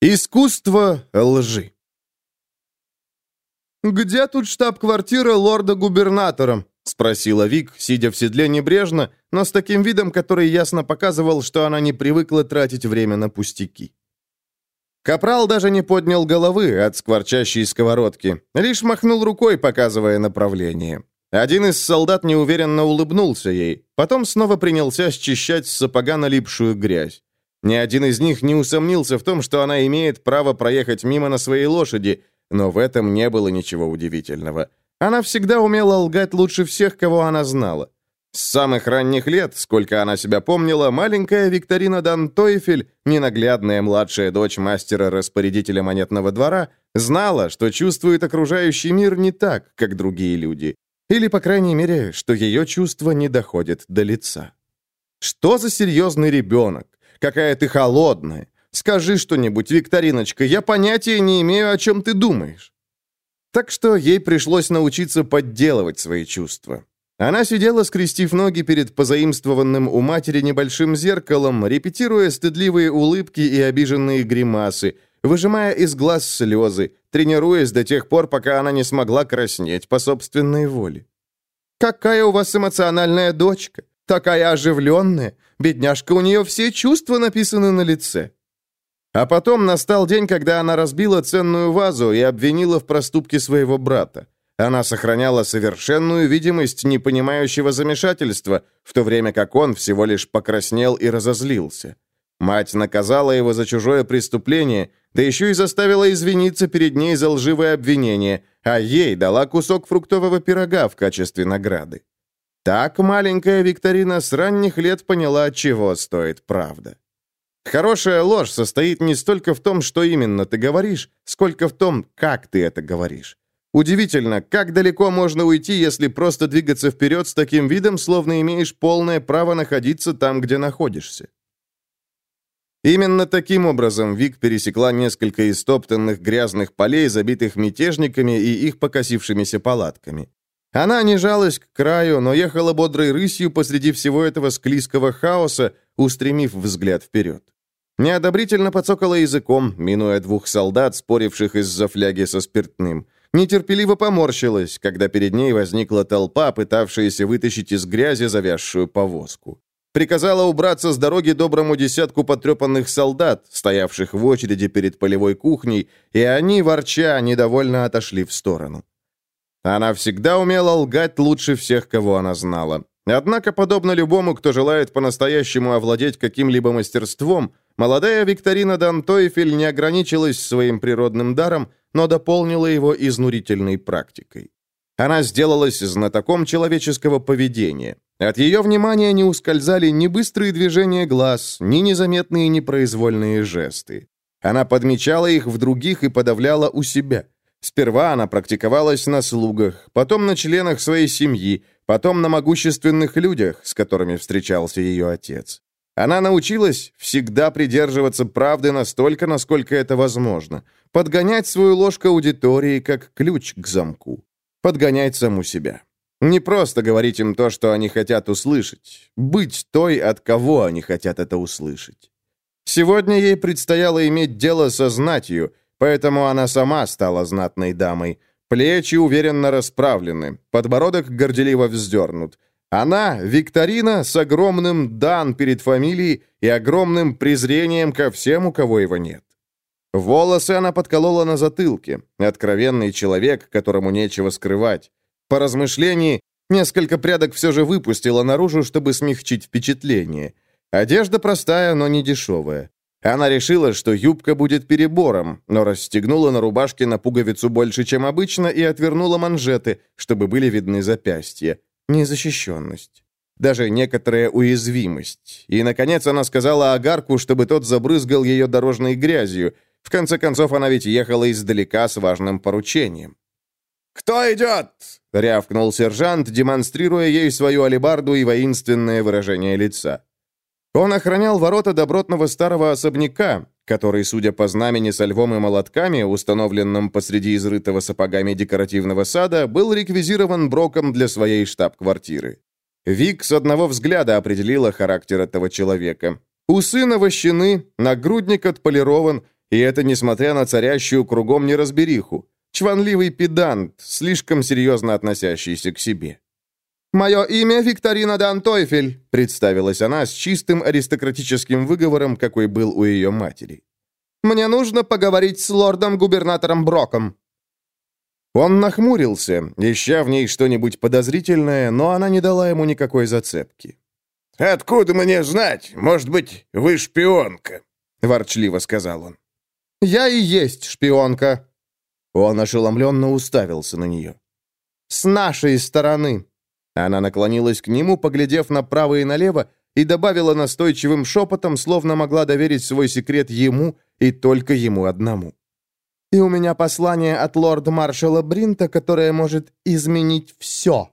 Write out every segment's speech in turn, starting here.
Искусство лжи. «Где тут штаб-квартира лорда-губернатора?» — спросила Вик, сидя в седле небрежно, но с таким видом, который ясно показывал, что она не привыкла тратить время на пустяки. Капрал даже не поднял головы от скворчащей сковородки, лишь махнул рукой, показывая направление. Один из солдат неуверенно улыбнулся ей, потом снова принялся счищать с сапога налипшую грязь. Ни один из них не усомнился в том, что она имеет право проехать мимо на своей лошади, но в этом не было ничего удивительного. Она всегда умела лгать лучше всех, кого она знала. С самых ранних лет, сколько она себя помнила, маленькая Викторина Дантойфель, ненаглядная младшая дочь мастера-распорядителя монетного двора, знала, что чувствует окружающий мир не так, как другие люди. Или, по крайней мере, что ее чувства не доходят до лица. Что за серьезный ребенок? Какая ты холодная. Скажи что-нибудь, Викториночка, я понятия не имею, о чем ты думаешь». Так что ей пришлось научиться подделывать свои чувства. Она сидела, скрестив ноги перед позаимствованным у матери небольшим зеркалом, репетируя стыдливые улыбки и обиженные гримасы, выжимая из глаз слезы, тренируясь до тех пор, пока она не смогла краснеть по собственной воле. «Какая у вас эмоциональная дочка! Такая оживленная! Бедняжка, у нее все чувства написаны на лице!» А потом настал день, когда она разбила ценную вазу и обвинила в проступке своего брата. Она сохраняла совершенную видимость непонимающего замешательства, в то время как он всего лишь покраснел и разозлился. Мать наказала его за чужое преступление, да еще и заставила извиниться перед ней за лживое обвинение, а ей дала кусок фруктового пирога в качестве награды. Так маленькая Викторина с ранних лет поняла, чего стоит правда. Хорошая ложь состоит не столько в том, что именно ты говоришь, сколько в том, как ты это говоришь. Удивительно, как далеко можно уйти, если просто двигаться вперед с таким видом, словно имеешь полное право находиться там, где находишься. Именно таким образом Вик пересекла несколько истоптанных грязных полей, забитых мятежниками и их покосившимися палатками. Она не жалась к краю, но ехала бодрой рысью посреди всего этого склизкого хаоса, устремив взгляд вперед. Неодобрительно подсокала языком, минуя двух солдат, споривших из-за фляги со спиртным. Нетерпеливо поморщилась, когда перед ней возникла толпа, пытавшаяся вытащить из грязи завязшую повозку. Приказала убраться с дороги доброму десятку потрепанных солдат, стоявших в очереди перед полевой кухней, и они, ворча, недовольно отошли в сторону. Она всегда умела лгать лучше всех, кого она знала. Однако, подобно любому, кто желает по-настоящему овладеть каким-либо мастерством, молодая Викторина Дантойфель не ограничилась своим природным даром, но дополнила его изнурительной практикой. Она сделалась знатоком человеческого поведения. От ее внимания не ускользали ни быстрые движения глаз, ни незаметные непроизвольные жесты. Она подмечала их в других и подавляла у себя. Сперва она практиковалась на слугах, потом на членах своей семьи, потом на могущественных людях, с которыми встречался ее отец. Она научилась всегда придерживаться правды настолько, насколько это возможно, подгонять свою ложь к аудитории как ключ к замку, подгонять саму себя. Не просто говорить им то, что они хотят услышать, быть той, от кого они хотят это услышать. Сегодня ей предстояло иметь дело со знатью, поэтому она сама стала знатной дамой, Плечи уверенно расправлены, подбородок горделиво вздернут. Она, Викторина, с огромным дан перед фамилией и огромным презрением ко всем, у кого его нет. Волосы она подколола на затылке. Откровенный человек, которому нечего скрывать. По размышлении, несколько прядок все же выпустила наружу, чтобы смягчить впечатление. Одежда простая, но не дешевая. Она решила, что юбка будет перебором, но расстегнула на рубашке на пуговицу больше, чем обычно, и отвернула манжеты, чтобы были видны запястья. Незащищенность. Даже некоторая уязвимость. И, наконец, она сказала Агарку, чтобы тот забрызгал ее дорожной грязью. В конце концов, она ведь ехала издалека с важным поручением. «Кто идет?» — рявкнул сержант, демонстрируя ей свою алебарду и воинственное выражение лица. Он охранял ворота добротного старого особняка, который, судя по знамени со львом и молотками, установленном посреди изрытого сапогами декоративного сада, был реквизирован Броком для своей штаб-квартиры. Вик с одного взгляда определила характер этого человека. Усы навощены, нагрудник отполирован, и это несмотря на царящую кругом неразбериху. Чванливый педант, слишком серьезно относящийся к себе. «Мое имя Викторина Дантойфель», — представилась она с чистым аристократическим выговором, какой был у ее матери. «Мне нужно поговорить с лордом-губернатором Броком». Он нахмурился, ища в ней что-нибудь подозрительное, но она не дала ему никакой зацепки. «Откуда мне знать? Может быть, вы шпионка?» — ворчливо сказал он. «Я и есть шпионка». Он ошеломленно уставился на нее. «С нашей стороны», она наклонилась к нему, поглядев направо и налево, и добавила настойчивым шепотом, словно могла доверить свой секрет ему и только ему одному. «И у меня послание от лорда-маршала Бринта, которое может изменить все».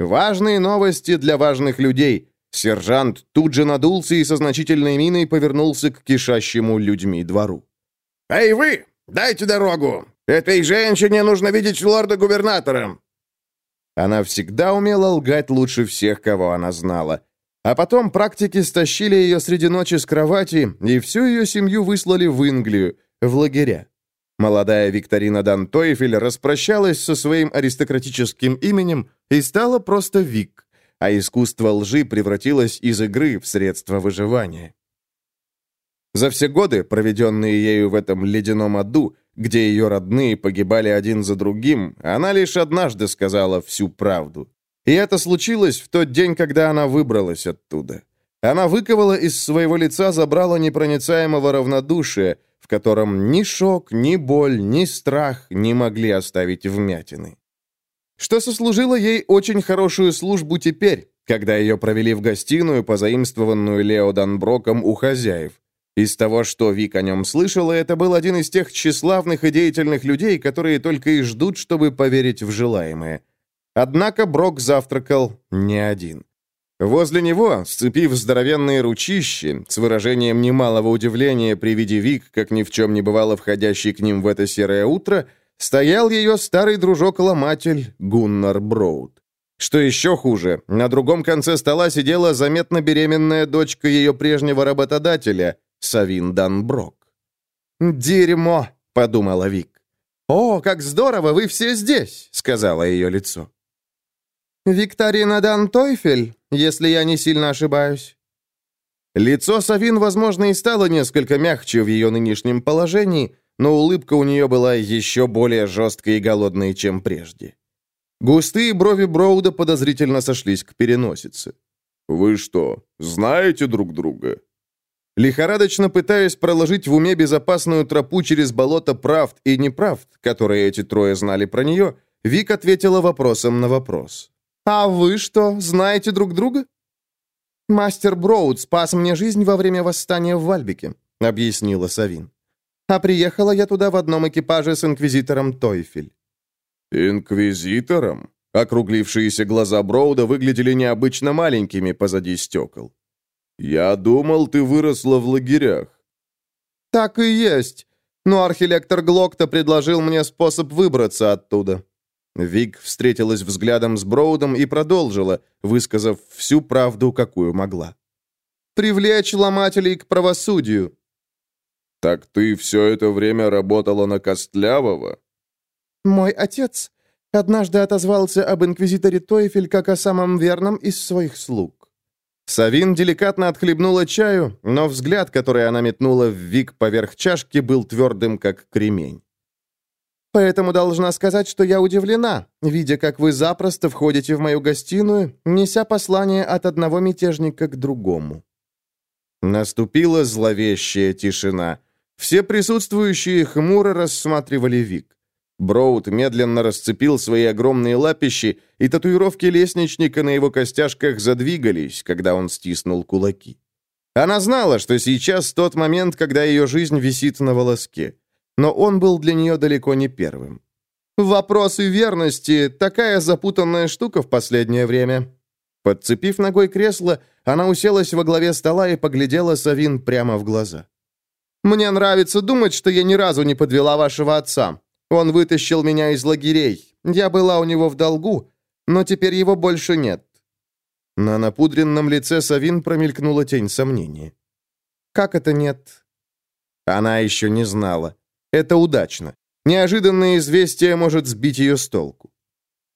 Важные новости для важных людей. Сержант тут же надулся и со значительной миной повернулся к кишащему людьми двору. «Эй, вы! Дайте дорогу! Этой женщине нужно видеть лорда-губернатора! Она всегда умела лгать лучше всех, кого она знала. А потом практики стащили ее среди ночи с кровати, и всю ее семью выслали в Инглию, в лагеря. Молодая Викторина Дантойфель распрощалась со своим аристократическим именем и стала просто Вик, а искусство лжи превратилось из игры в средство выживания. За все годы, проведенные ею в этом ледяном аду, где ее родные погибали один за другим, она лишь однажды сказала всю правду. И это случилось в тот день, когда она выбралась оттуда. Она выковала из своего лица забрала непроницаемого равнодушия, в котором ни шок, ни боль, ни страх не могли оставить вмятины. Что сослужило ей очень хорошую службу теперь, когда ее провели в гостиную, позаимствованную Лео Данброком у хозяев. Из того, что Вик о нем слышала, это был один из тех тщеславных и деятельных людей, которые только и ждут, чтобы поверить в желаемое. Однако Брок завтракал не один. Возле него, сцепив здоровенные ручищи, с выражением немалого удивления при виде Вик, как ни в чем не бывало входящий к ним в это серое утро, стоял ее старый дружок-ломатель Гуннар Броуд. Что еще хуже, на другом конце стола сидела заметно беременная дочка ее прежнего работодателя, Савин Данброк. «Дерьмо!» — подумала Вик. «О, как здорово, вы все здесь!» — сказала ее лицо. «Викторина Дантойфель, если я не сильно ошибаюсь». Лицо Савин, возможно, и стало несколько мягче в ее нынешнем положении, но улыбка у нее была еще более жесткой и голодной, чем прежде. Густые брови Броуда подозрительно сошлись к переносице. «Вы что, знаете друг друга?» Лихорадочно пытаясь проложить в уме безопасную тропу через болото правд и неправд, которые эти трое знали про нее, Вик ответила вопросом на вопрос. «А вы что, знаете друг друга?» «Мастер Броуд спас мне жизнь во время восстания в Вальбике», — объяснила Савин. «А приехала я туда в одном экипаже с инквизитором Тойфель». «Инквизитором?» Округлившиеся глаза Броуда выглядели необычно маленькими позади стекол. «Я думал, ты выросла в лагерях». «Так и есть. Но архилектор Глокта предложил мне способ выбраться оттуда». Вик встретилась взглядом с Броудом и продолжила, высказав всю правду, какую могла. «Привлечь ломателей к правосудию». «Так ты все это время работала на Костлявого?» «Мой отец однажды отозвался об инквизиторе Тойфель как о самом верном из своих слуг. Савин деликатно отхлебнула чаю, но взгляд, который она метнула в Вик поверх чашки, был твердым, как кремень. «Поэтому должна сказать, что я удивлена, видя, как вы запросто входите в мою гостиную, неся послание от одного мятежника к другому». Наступила зловещая тишина. Все присутствующие хмуро рассматривали Вик. Броуд медленно расцепил свои огромные лапищи, и татуировки лестничника на его костяшках задвигались, когда он стиснул кулаки. Она знала, что сейчас тот момент, когда ее жизнь висит на волоске. Но он был для нее далеко не первым. «Вопросы верности — такая запутанная штука в последнее время». Подцепив ногой кресло, она уселась во главе стола и поглядела Савин прямо в глаза. «Мне нравится думать, что я ни разу не подвела вашего отца. Он вытащил меня из лагерей. Я была у него в долгу, но теперь его больше нет». На напудренном лице Савин промелькнула тень сомнения. «Как это нет?» Она еще не знала. Это удачно. Неожиданное известие может сбить ее с толку.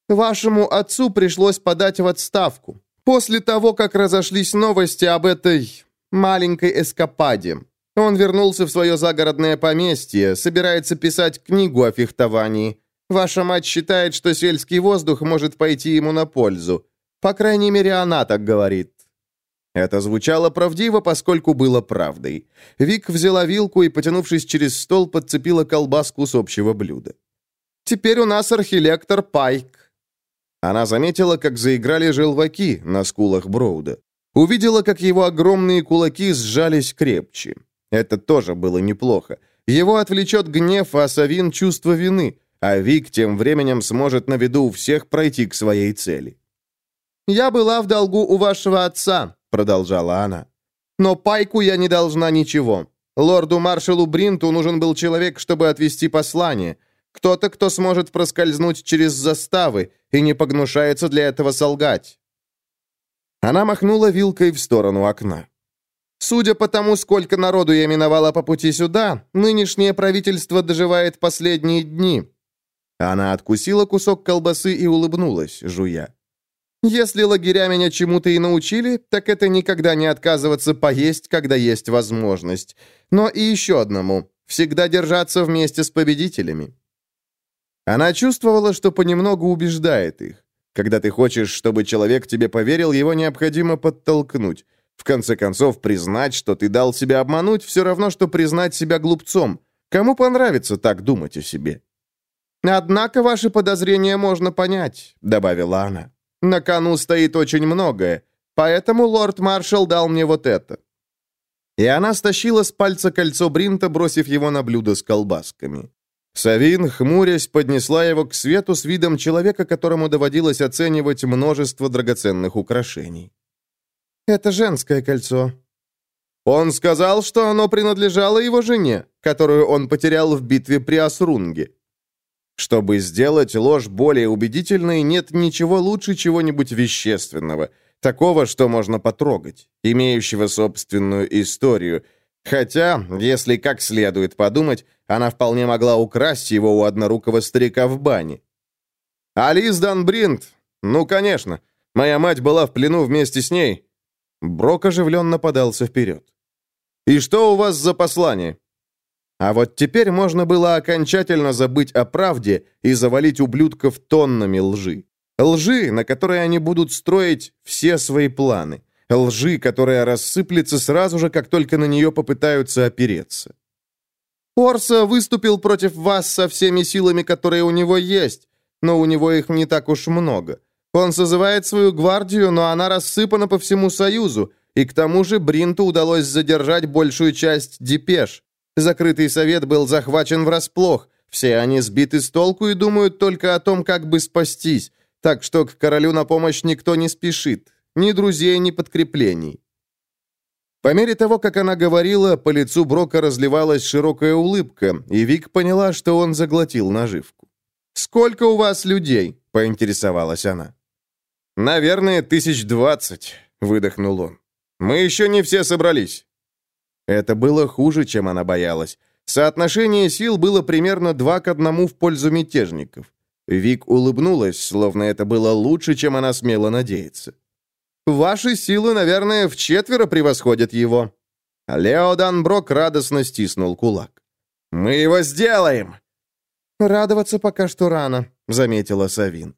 Вашему отцу пришлось подать в отставку. После того, как разошлись новости об этой маленькой эскападе. Он вернулся в свое загородное поместье, собирается писать книгу о фехтовании. Ваша мать считает, что сельский воздух может пойти ему на пользу. По крайней мере, она так говорит. Это звучало правдиво, поскольку было правдой. Вик взяла вилку и, потянувшись через стол, подцепила колбаску с общего блюда. «Теперь у нас архилектор Пайк». Она заметила, как заиграли желваки на скулах Броуда. Увидела, как его огромные кулаки сжались крепче. Это тоже было неплохо. Его отвлечет гнев, а Савин — чувство вины, а Вик тем временем сможет на виду у всех пройти к своей цели. «Я была в долгу у вашего отца», продолжала она. «Но Пайку я не должна ничего. Лорду-маршалу Бринту нужен был человек, чтобы отвести послание. Кто-то, кто сможет проскользнуть через заставы и не погнушается для этого солгать». Она махнула вилкой в сторону окна. «Судя по тому, сколько народу я миновала по пути сюда, нынешнее правительство доживает последние дни». Она откусила кусок колбасы и улыбнулась, жуя. Если лагеря меня чему-то и научили, так это никогда не отказываться поесть, когда есть возможность. Но и еще одному – всегда держаться вместе с победителями. Она чувствовала, что понемногу убеждает их. Когда ты хочешь, чтобы человек тебе поверил, его необходимо подтолкнуть. В конце концов, признать, что ты дал себя обмануть, все равно, что признать себя глупцом. Кому понравится так думать о себе? «Однако ваши подозрения можно понять», — добавила она. На кону стоит очень многое, поэтому лорд-маршал дал мне вот это». И она стащила с пальца кольцо Бринта, бросив его на блюдо с колбасками. Савин, хмурясь, поднесла его к свету с видом человека, которому доводилось оценивать множество драгоценных украшений. «Это женское кольцо». Он сказал, что оно принадлежало его жене, которую он потерял в битве при Асрунге. Чтобы сделать ложь более убедительной, нет ничего лучше чего-нибудь вещественного, такого, что можно потрогать, имеющего собственную историю. Хотя, если как следует подумать, она вполне могла украсть его у однорукого старика в бане. «Алис Данбринт? Ну, конечно. Моя мать была в плену вместе с ней». Брок оживленно подался вперед. «И что у вас за послание?» А вот теперь можно было окончательно забыть о правде и завалить ублюдков тоннами лжи. Лжи, на которые они будут строить все свои планы. Лжи, которая рассыплется сразу же, как только на нее попытаются опереться. Орса выступил против вас со всеми силами, которые у него есть, но у него их не так уж много. Он созывает свою гвардию, но она рассыпана по всему Союзу, и к тому же Бринту удалось задержать большую часть депеш. Закрытый совет был захвачен врасплох. Все они сбиты с толку и думают только о том, как бы спастись. Так что к королю на помощь никто не спешит. Ни друзей, ни подкреплений. По мере того, как она говорила, по лицу Брока разливалась широкая улыбка, и Вик поняла, что он заглотил наживку. «Сколько у вас людей?» — поинтересовалась она. «Наверное, тысяч двадцать», — выдохнул он. «Мы еще не все собрались». Это было хуже, чем она боялась. Соотношение сил было примерно два к одному в пользу мятежников. Вик улыбнулась, словно это было лучше, чем она смела надеяться. «Ваши силы, наверное, в четверо превосходят его». Лео Данброк радостно стиснул кулак. «Мы его сделаем!» «Радоваться пока что рано», — заметила Савин.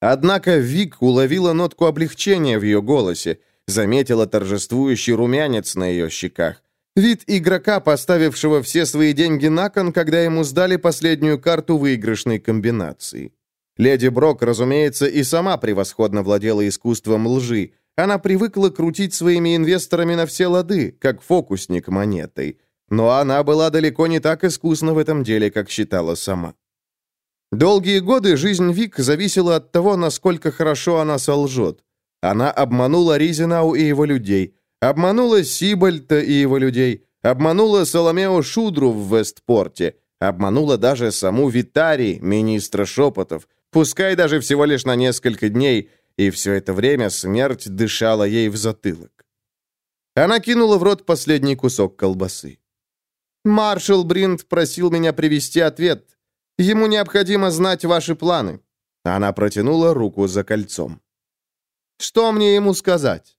Однако Вик уловила нотку облегчения в ее голосе, заметила торжествующий румянец на ее щеках. Вид игрока, поставившего все свои деньги на кон, когда ему сдали последнюю карту выигрышной комбинации. Леди Брок, разумеется, и сама превосходно владела искусством лжи. Она привыкла крутить своими инвесторами на все лады, как фокусник монетой. Но она была далеко не так искусна в этом деле, как считала сама. Долгие годы жизнь Вик зависела от того, насколько хорошо она солжет. Она обманула Ризенау и его людей – Обманула Сибальта и его людей, обманула Соломео Шудру в Вестпорте, обманула даже саму Витари, министра шепотов, пускай даже всего лишь на несколько дней, и все это время смерть дышала ей в затылок. Она кинула в рот последний кусок колбасы. Маршал Бринд просил меня привести ответ. Ему необходимо знать ваши планы». Она протянула руку за кольцом. «Что мне ему сказать?»